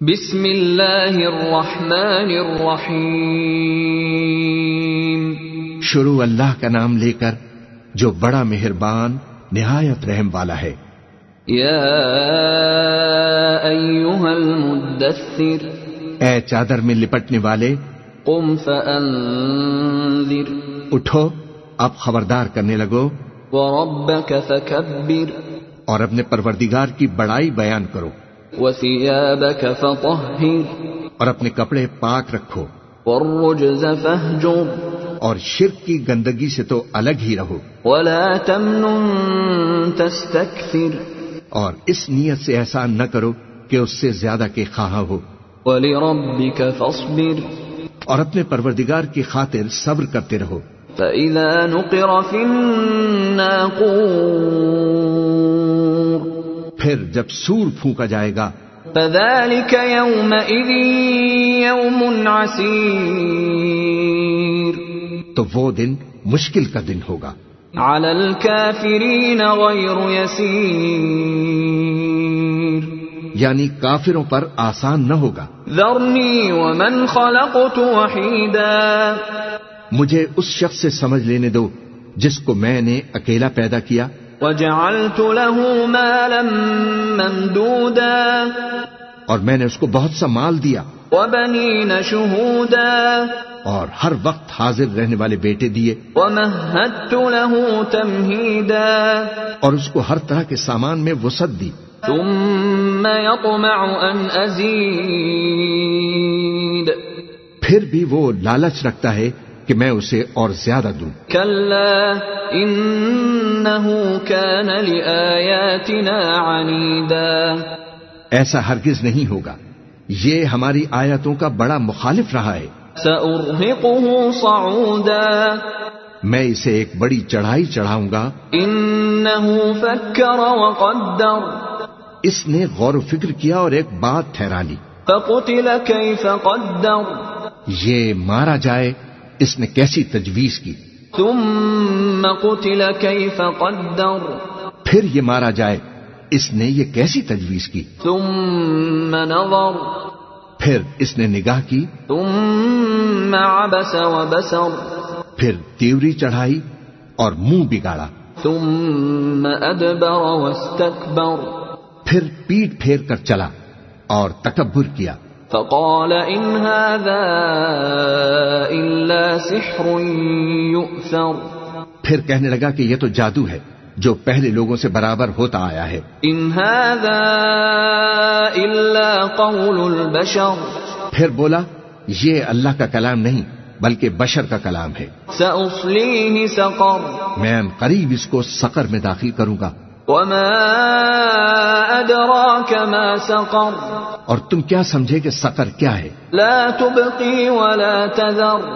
بسم اللہ الرحمن الرحیم۔ شروع اللہ کا نام لے کر جو بڑا مہربان نہایت رحم والا ہے۔ یا ایوہا المدثر۔ اے چادر میں لپٹنے والے قم فانذر۔ اٹھو اب خبردار کرنے لگو۔ وربک فکبر۔ اور اپنے پروردگار کی بڑائی بیان کرو۔ وثیابک فطہر اور اپنے کپڑے پاک رکھو والرجز فہجر اور شرک کی گندگی سے تو الگ ہی رہو ولا تمنن تستکثر اور اس نیت سے احسان نہ کرو کہ اس سے زیادہ کے خواہاں ہو ولربک فاصبر. اور اپنے پروردگار کی خاطر صبر کرتے رہو فإذا نقر في الناقور. پھر جب سور پھونکا جائے گا۔ فذلك يومئذ يوم عسير۔ تو وہ دن مشکل کا دن ہوگا۔ على الكافرين غير يسير۔ یعنی کافروں پر آسان نہ ہوگا۔ ذرني ومن خلقت وحيدا۔ مجھے اس شخص سے سمجھ لینے دو جس کو میں نے اکیلا پیدا کیا۔ وجعلت له مالا ممدودا. اور میں نے اس کو بہت سا مال دیا وبنين شهودا اور ہر وقت حاضر رہنے والے بیٹے دیے ومهدت له تمهيدا اور اس کو ہر طرح کے سامان میں وسعت دی ثم يطمع ان ازيد پھر بھی وہ لالچ رکھتا ہے کہ میں اسے اور زیادہ دوں۔ كان عنيدا ایسا ہرگز نہیں ہوگا۔ یہ ہماری آیتوں کا بڑا مخالف رہا ہے۔ صعودا۔ میں اسے ایک بڑی چڑھائی چڑھاؤں گا۔ فكر وقدر۔ اس نے غور و فکر کیا اور ایک بات ٹھہرا لی۔ فقتل كيف قدر۔ یہ مارا جائے اس نے کیسی تجویز کی؟ ثم قتل كيف قدر. پھر یہ مارا جائے اس نے یہ کیسی تجویز کی؟ ثم نظر. پھر اس نے نگاہ کی؟ ثم عبس وبسر. پھر تیوری چڑھائی اور منہ بگاڑا۔ ثم ادبر واستكبر. پھر پیٹ پھیر کر چلا اور تکبر کیا۔ فقال ان هذا الا سحر يؤثر. پھر کہنے لگا کہ یہ تو جادو ہے جو پہلے لوگوں سے برابر ہوتا آیا ہے۔ ان هذا الا قول البشر. پھر بولا یہ اللہ کا کلام نہیں بلکہ بشر کا کلام ہے۔ سقر. میں قریب اس کو سقر میں داخل کروں گا۔ وما ادراك ما سقر اور تم کیا سمجھے کہ سقر کیا ہے؟ لا تبقي ولا تذر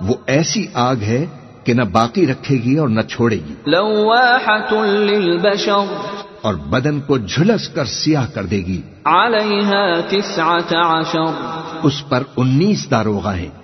وہ ایسی آگ ہے کہ نہ باقی رکھے گی اور نہ چھوڑے گی۔ لواحة للبشر اور بدن کو جھلس کر سیاہ کر دے گی۔ عليها تسعة عشر اس پر انیس داروغہ ہیں۔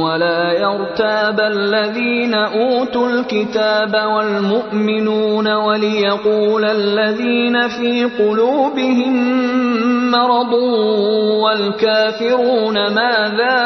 ولا يرتاب الذين أوتوا الكتاب والمؤمنون وليقول الذين في قلوبهم مرض والكافرون ماذا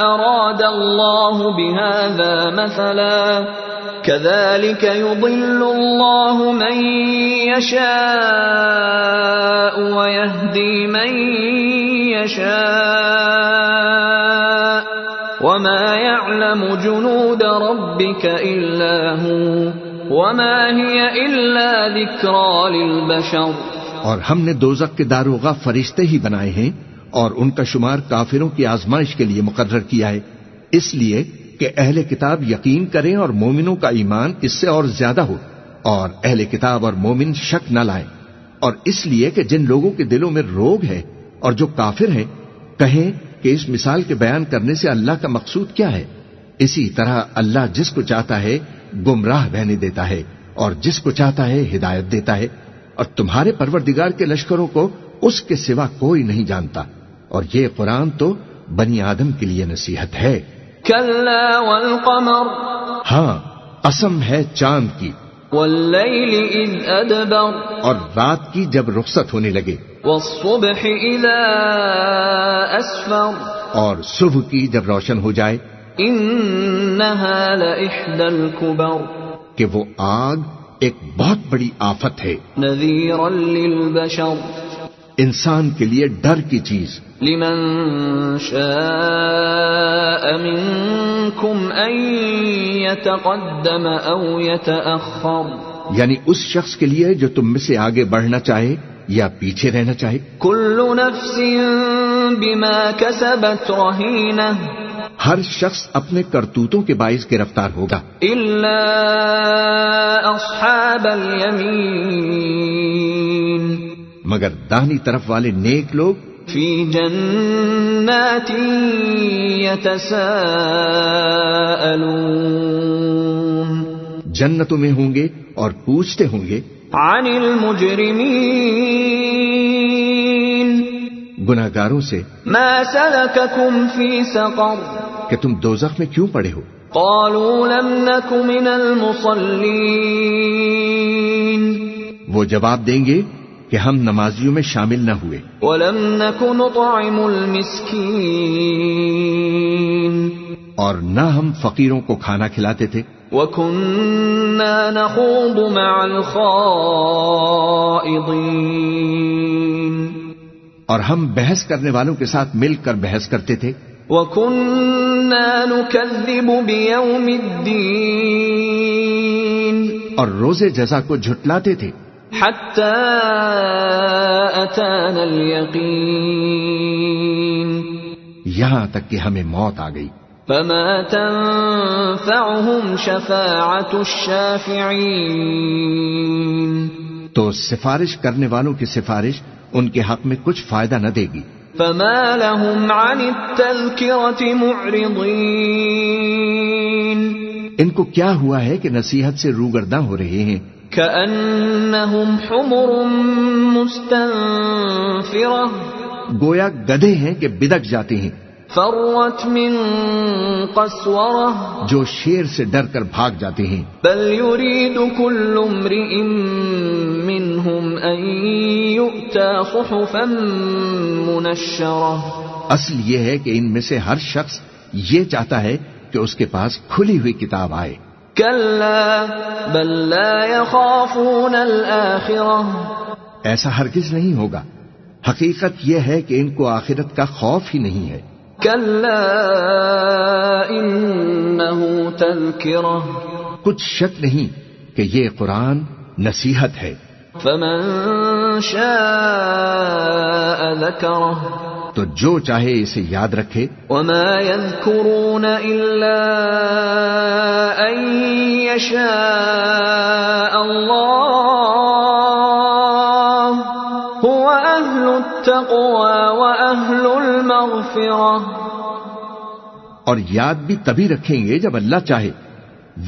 أراد الله بهذا مثلا كذلك يضل الله من يشاء ويهدي من يشاء وما يعلم جنود ربك إلا هو وما هي إلا ذكرى للبشر اور ہم نے دوزک کے داروغہ فرشتے ہی بنائے ہیں اور ان کا شمار کافروں کی آزمائش کے لیے مقرر کیا ہے۔ اس لیے کہ اہل کتاب یقین کریں اور مومنوں کا ایمان اس سے اور زیادہ ہو اور اہل کتاب اور مومن شک نہ لائیں۔ اور اس لیے کہ جن لوگوں کے دلوں میں روگ ہے اور جو کافر ہیں، کہیں کہ اس مثال کے بیان کرنے سے اللہ کا مقصود کیا ہے؟ اسی طرح اللہ جس کو چاہتا ہے گمراہ رہنے دیتا ہے اور جس کو چاہتا ہے ہدایت دیتا ہے۔ اور تمہارے پروردگار کے لشکروں کو اس کے سوا کوئی نہیں جانتا۔ اور یہ قرآن تو بنی آدم کے لیے نصیحت ہے۔ والقمر۔ ہاں قسم ہے چاند کی۔ والليل إذ أدبر. اور رات کی جب رخصت ہونے لگے والصبح إذا أسفر. اور صبح کی جب روشن ہو جائے إنها لإحدى الكبر. کہ وہ آگ ایک بہت بڑی آفت ہے۔ نذيرا للبشر. انسان کے لیے ڈر کی چیز۔ لمن شاء منكم أن يتقدم يتأخر یعنی اس شخص کے لیے جو تم میں سے آگے بڑھنا چاہے یا پیچھے رہنا چاہے۔ كل نفس بما كسبت رهينه ہر شخص اپنے کرتوتوں کے باعث گرفتار ہوگا۔ إلا أصحاب اليمين مگر دانی طرف والے نیک لوگ في جنات يتساءلون جنتوں میں ہوں گے اور پوچھتے ہوں گے عن المجرمين گناگاروں سے ما سلككم في سقر کہ تم دوزخ میں کیوں پڑے ہو؟ قالوا لم نك من المصلين وہ جواب دیں گے کہ ہم نمازیوں میں شامل نہ ہوئے۔ ولم نك نطعم المسكين۔ اور نہ ہم فقیروں کو کھانا کھلاتے تھے۔ وكنا نخوض مع الخائضين۔ اور ہم بحث کرنے والوں کے ساتھ مل کر بحث کرتے تھے۔ وكنا نكذب بيوم الدين۔ اور روزے جزا کو جھٹلاتے تھے۔ حتى أتانا اليقين. یہاں تک کہ ہمیں موت آ گئی۔ فما تنفعهم شفاعة الشافعين. تو سفارش کرنے والوں کی سفارش ان کے حق میں کچھ فائدہ نہ دے گی۔ فما لهم عن التذكرة معرضين. ان کو کیا ہوا ہے کہ نصیحت سے روگرداں ہو رہے ہیں؟ كأنهم حمر مستنفرة. گویا گدے ہیں کہ بدک جاتے ہیں۔ فرت من قسورة. جو شیر سے ڈر کر بھاگ جاتے ہیں۔ بل يريد كل امرئ منهم أن يؤتى صحفا منشرة. اصل یہ ہے کہ ان میں سے ہر شخص یہ چاہتا ہے کہ اس کے پاس کھلی ہوئی کتاب آئے۔ بل لا يخافون ایسا ہرگز نہیں ہوگا۔ حقیقت یہ ہے کہ ان کو آخرت کا خوف ہی نہیں ہے۔ کچھ شک نہیں کہ یہ قرآن نصیحت ہے۔ فمن شاء ذكره. تو جو چاہے اسے یاد رکھے۔ وما يذكرون إلا أن يشاء الله هو أهل التقوى المغفرة۔ اور یاد بھی تبھی رکھیں گے جب اللہ چاہے۔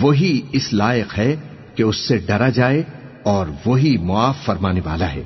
وہی اس لائق ہے کہ اس سے ڈرا جائے اور وہی معاف فرمانے والا ہے۔